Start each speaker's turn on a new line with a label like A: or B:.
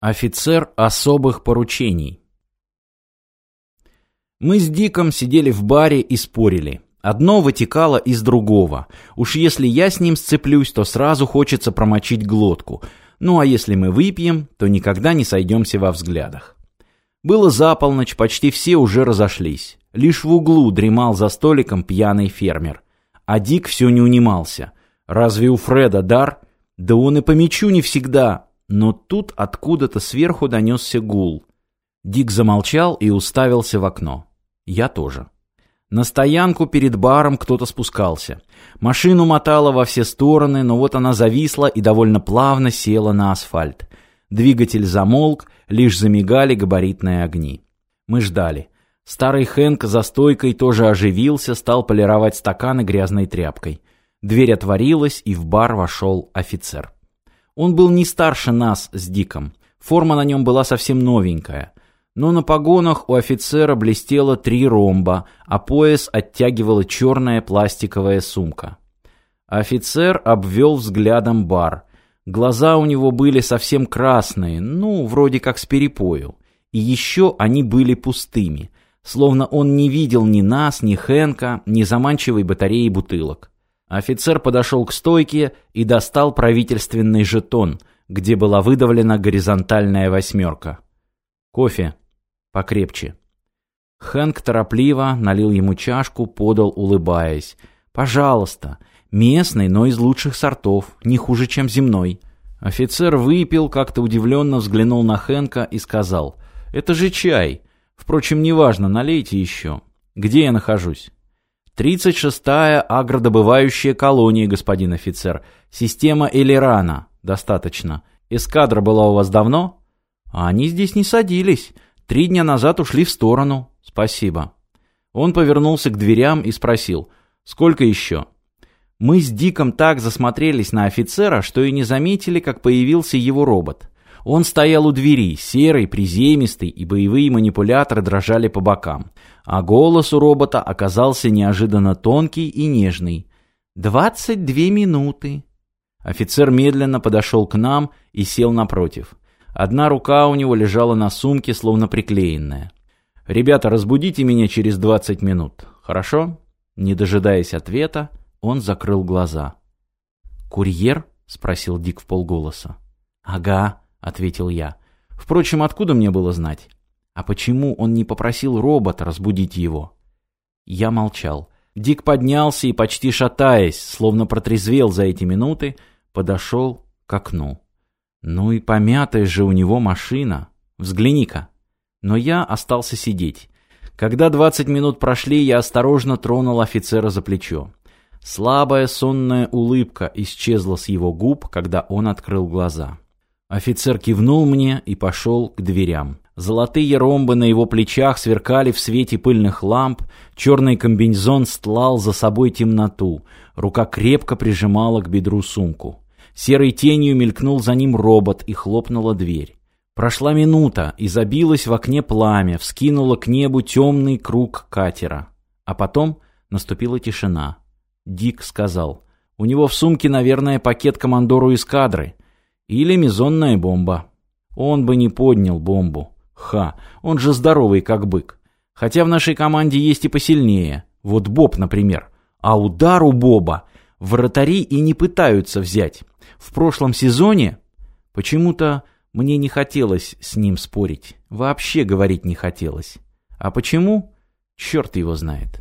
A: Офицер особых поручений. Мы с Диком сидели в баре и спорили. Одно вытекало из другого. Уж если я с ним сцеплюсь, то сразу хочется промочить глотку. Ну а если мы выпьем, то никогда не сойдемся во взглядах. Было за полночь, почти все уже разошлись. Лишь в углу дремал за столиком пьяный фермер. А Дик все не унимался. Разве у Фреда дар? Да он и по мячу не всегда, но тут откуда-то сверху донесся гул. Дик замолчал и уставился в окно. Я тоже. На стоянку перед баром кто-то спускался. Машину мотало во все стороны, но вот она зависла и довольно плавно села на асфальт. Двигатель замолк, лишь замигали габаритные огни. Мы ждали. Старый Хэнк за стойкой тоже оживился, стал полировать стаканы грязной тряпкой. Дверь отворилась, и в бар вошел офицер. Он был не старше нас с Диком. Форма на нем была совсем новенькая. Но на погонах у офицера блестело три ромба, а пояс оттягивала черная пластиковая сумка. Офицер обвел взглядом бар. Глаза у него были совсем красные, ну, вроде как с перепою. И еще они были пустыми, словно он не видел ни нас, ни Хенка, ни заманчивой батареи бутылок. Офицер подошел к стойке и достал правительственный жетон, где была выдавлена горизонтальная восьмерка. «Кофе. Покрепче». Хэнк торопливо налил ему чашку, подал, улыбаясь. «Пожалуйста. Местный, но из лучших сортов. Не хуже, чем земной». Офицер выпил, как-то удивленно взглянул на Хэнка и сказал. «Это же чай. Впрочем, неважно, налейте еще. Где я нахожусь?» Тридцать шестая агродобывающая колония, господин офицер. Система Элирана. Достаточно. Эскадра была у вас давно? А они здесь не садились. Три дня назад ушли в сторону. Спасибо. Он повернулся к дверям и спросил. Сколько еще? Мы с Диком так засмотрелись на офицера, что и не заметили, как появился его робот. Он стоял у двери, серый, приземистый, и боевые манипуляторы дрожали по бокам. А голос у робота оказался неожиданно тонкий и нежный. «Двадцать две минуты». Офицер медленно подошел к нам и сел напротив. Одна рука у него лежала на сумке, словно приклеенная. «Ребята, разбудите меня через двадцать минут, хорошо?» Не дожидаясь ответа, он закрыл глаза. «Курьер?» — спросил Дик в полголоса. «Ага», — ответил я. «Впрочем, откуда мне было знать? А почему он не попросил робота разбудить его?» Я молчал. Дик поднялся и, почти шатаясь, словно протрезвел за эти минуты, подошел к окну. «Ну и помятая же у него машина. Взгляни-ка». Но я остался сидеть. Когда двадцать минут прошли, я осторожно тронул офицера за плечо. Слабая сонная улыбка исчезла с его губ, когда он открыл глаза. Офицер кивнул мне и пошел к дверям. Золотые ромбы на его плечах сверкали в свете пыльных ламп, черный комбинезон стлал за собой темноту, рука крепко прижимала к бедру сумку. Серой тенью мелькнул за ним робот и хлопнула дверь. Прошла минута, и забилось в окне пламя, вскинуло к небу темный круг катера. А потом наступила тишина. Дик сказал, «У него в сумке, наверное, пакет командору эскадры». Или мизонная бомба. Он бы не поднял бомбу. Ха, он же здоровый как бык. Хотя в нашей команде есть и посильнее. Вот Боб, например. А удар у Боба вратари и не пытаются взять. В прошлом сезоне почему-то мне не хотелось с ним спорить. Вообще говорить не хотелось. А почему? Черт его знает.